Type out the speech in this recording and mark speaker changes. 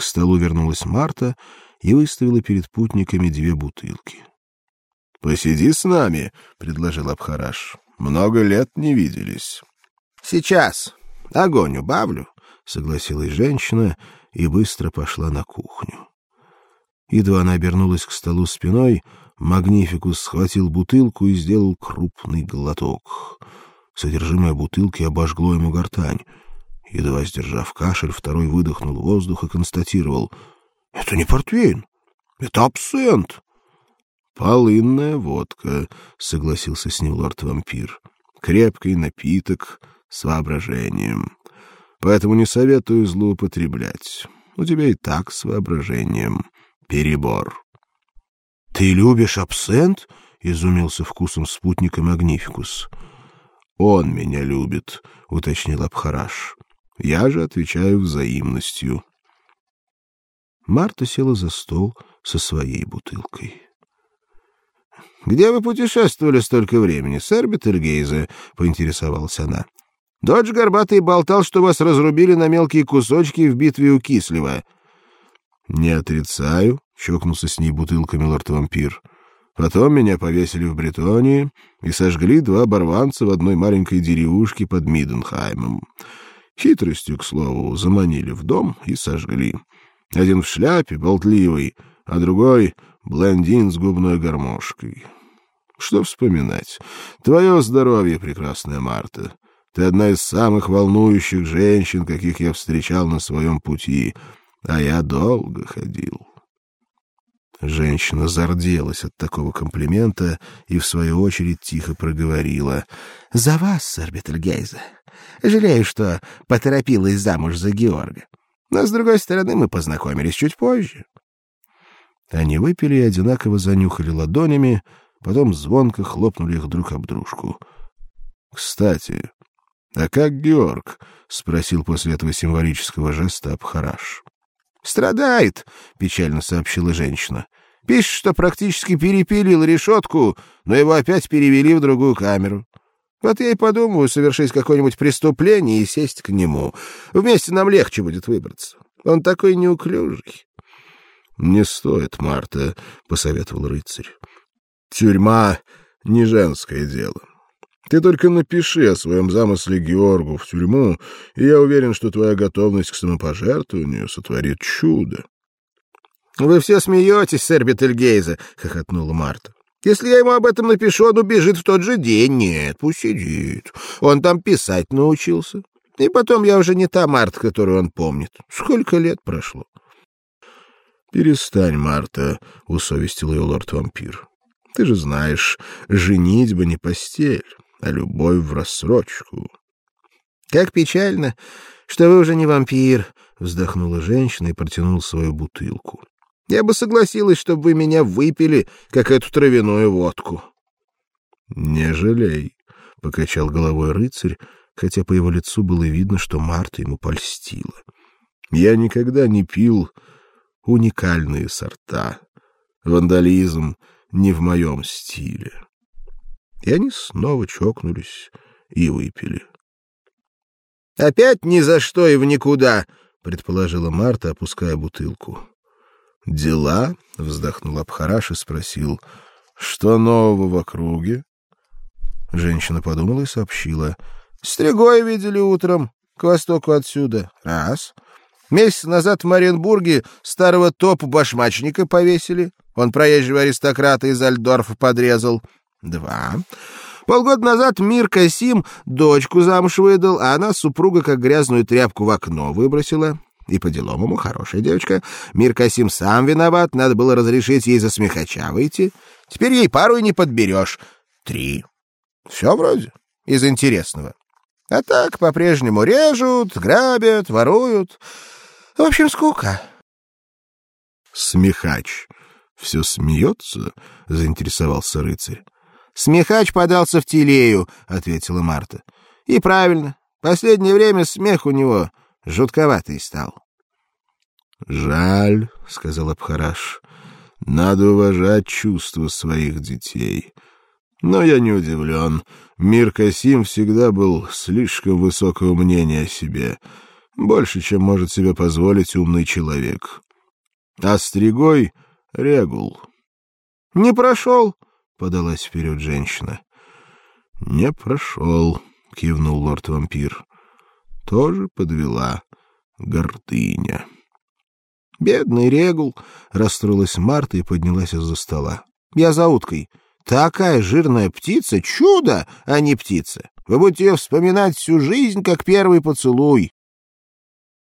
Speaker 1: К столу вернулась Марта и выставила перед путниками две бутылки.
Speaker 2: Посиди с нами, предложил Абхараш. Много лет не виделись.
Speaker 1: Сейчас огонь убавлю, согласилась женщина и быстро пошла на кухню. Едва она обернулась к столу спиной, Магнификус схватил бутылку и сделал крупный глоток. Содержимое бутылки обожгло ему гортань. Едва сдержав кашель, второй выдохнул воздух и констатировал: "Это не портвейн, это абсент".
Speaker 2: Полынная водка, согласился с ним лорд-вампир. Крепкий напиток с воображением. Поэтому не советую злоупотреблять. У тебя и так с воображением перебор.
Speaker 1: Ты любишь абсент? изумился вкусом спутника Магнификус.
Speaker 2: Он меня любит, уточнил Абхараш. Я же отвечаю взаимностью.
Speaker 1: Марта села за стол со своей бутылкой.
Speaker 3: Где вы путешествовали столько времени, сэр Бетельгейзе? поинтересовалась она. Дочь горбатый болтал, что вас разрубили на мелкие кусочки в битве у Кислева.
Speaker 2: Не отрицаю, чокнулся с ней бутылками лорд-вампир. Потом меня повесили в Бретонии и сожгли два барванца в одной маленькой деревушке под Миденхаймом. Хитростью, к слову, заманили в дом и сожгли. Один в шляпе, болтливый, а другой блондин с губной гармошкой. Что вспоминать? Твое здоровье, прекрасная Марта. Ты одна из самых волнующих женщин, каких я встречал на своем пути, а я долго ходил. Женщина зарделась от такого комплимента и в свою очередь тихо проговорила:
Speaker 1: "За вас, сэр Бетельгейзе. Жалею, что поторопилась замуж за Георга. Но с другой стороны, мы познакомились чуть позже.
Speaker 2: Они выпили и одинаково занюхали ладонями, потом звонко хлопнули их друг об дружку. Кстати, а как Георг? спросил после этого символического жеста Абхараш.
Speaker 3: Страдает, печально сообщила женщина. Пишет, что практически перепилил решетку, но его опять перевели в другую камеру. Вот я и подумаю совершить какое-нибудь преступление и сесть к нему. Вместе нам легче будет выбраться. Он такой неуклюжий.
Speaker 2: Не стоит, Марта, посоветовал рыцарь. Тюрьма не женское дело. Ты только напиши о своем замысле Георгу в тюрьму, и я уверен, что твоя готовность к самопожертвованию сотворит чудо.
Speaker 3: Вы все смеетесь, сэр Бетельгейзе, хохотнула Марта. Если я ему об этом напишу, он убежит в тот же день. Нет, пусть сидит. Он там писать научился. И потом я уже не та Марта, которую он помнит. Сколько лет прошло?
Speaker 2: Перестань, Марта, усовестил ее лорд-вампир. Ты же знаешь, женитьба не постель, а любовь в рассрочку.
Speaker 1: Как печально, что вы уже не вампир, вздохнула женщина и протянула свою бутылку.
Speaker 3: Я бы согласилась, чтобы вы меня выпили, как эту травяную водку.
Speaker 2: Не жалей, покачал головой рыцарь, хотя по его лицу было видно, что Марта ему польстила. Я никогда не пил уникальные сорта. Вандализм не в моем стиле. И они снова чокнулись и выпили.
Speaker 3: Опять ни за что и в никуда, предположила Марта, опуская бутылку.
Speaker 2: Дела, вздохнул Абхараш и спросил: "Что нового в округе?" Женщина подумала и сообщила:
Speaker 3: "Стригой видели утром к востоку отсюда. Раз. Месяц назад в Маренбурге старого топ-башмачника повесили. Он проезжего аристократа из Альдорфа подрезал. Два. Полгода назад Мир Касим дочку замуж выдал, а она супруга как грязную тряпку в окно выбросила. И по делам ему хорошая девочка. Мир Касим сам виноват, надо было разрешить ей за смехача выйти. Теперь ей пару и не подберешь. Три. Все вроде из интересного. А так по-прежнему режут, грабят, воруют. В общем, скука.
Speaker 2: Смехач все смеется? заинтересовался рыцарь.
Speaker 3: Смехач подался в телею, ответила Марта. И правильно. Последнее время смех у него жутковатый стал.
Speaker 2: Жаль, сказал Абхараш. Надо уважать чувства своих детей. Но я не удивлен. Мир Касим всегда был слишком высокого мнения о себе.
Speaker 1: Больше, чем может себе позволить умный человек. А стригой — регул.
Speaker 3: — Не прошел, —
Speaker 1: подалась вперед женщина. — Не прошел, — кивнул лорд-вампир. — Тоже подвела гордыня.
Speaker 3: — Бедный регул, — расстроилась Марта и поднялась из-за стола. — Я за уткой. Такая жирная птица — чудо, а не птица. Вы будете ее вспоминать всю жизнь, как первый поцелуй.